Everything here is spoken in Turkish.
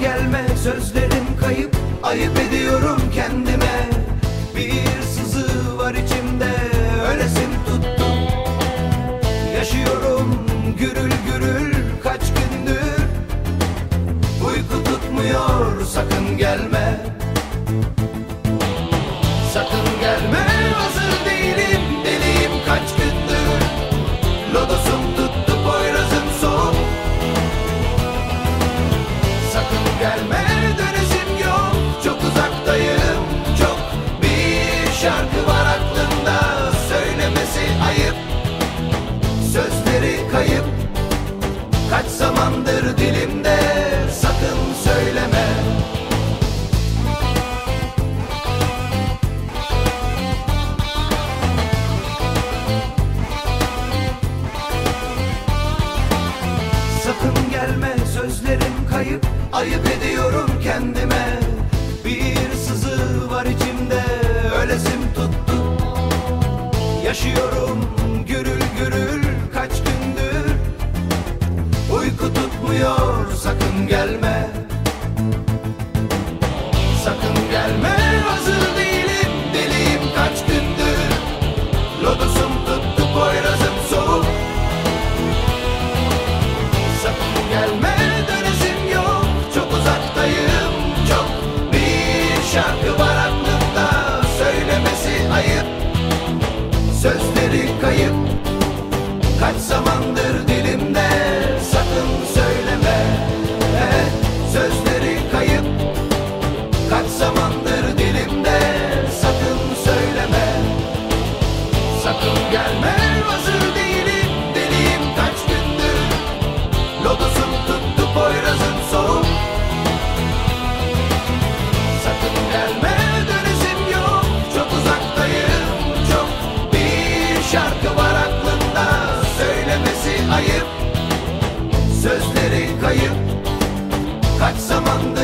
Gelme sözlerim kayıp. Ayıp ediyorum kendime. Bir sızı var içimde Ölesim tuttu Yaşıyorum gürül gürül kaç gündür. Uyku tutmuyor sakın gelme zamandır dilimde Sakın söyleme. Sakın gelme sözlerim kayıp Ayıp ediyorum kendime. Bir sızı var içimde Ölesim tuttu. Yaşıyorum gürül gürül Sakın gelme hazır değilim. Deliyim kaç gündür. Lodosum tuttu boyrazım soğuk. Sakın gelme dönüşüm yok. Çok uzaktayım çok Bir şarkı var aklımda. Söylemesi ayıp. Sözleri kayıp. Kaç zamandır değil sakın gelme Hazır değilim deliyim kaç gündür. Lodosum tuttu Poyraz'ın soğuk. Sakın gelme dönesim yok. Çok uzaktayım çok Bir şarkı var aklımda. Söylemesi ayıp Sözlerin kayıp. Kaç zamandır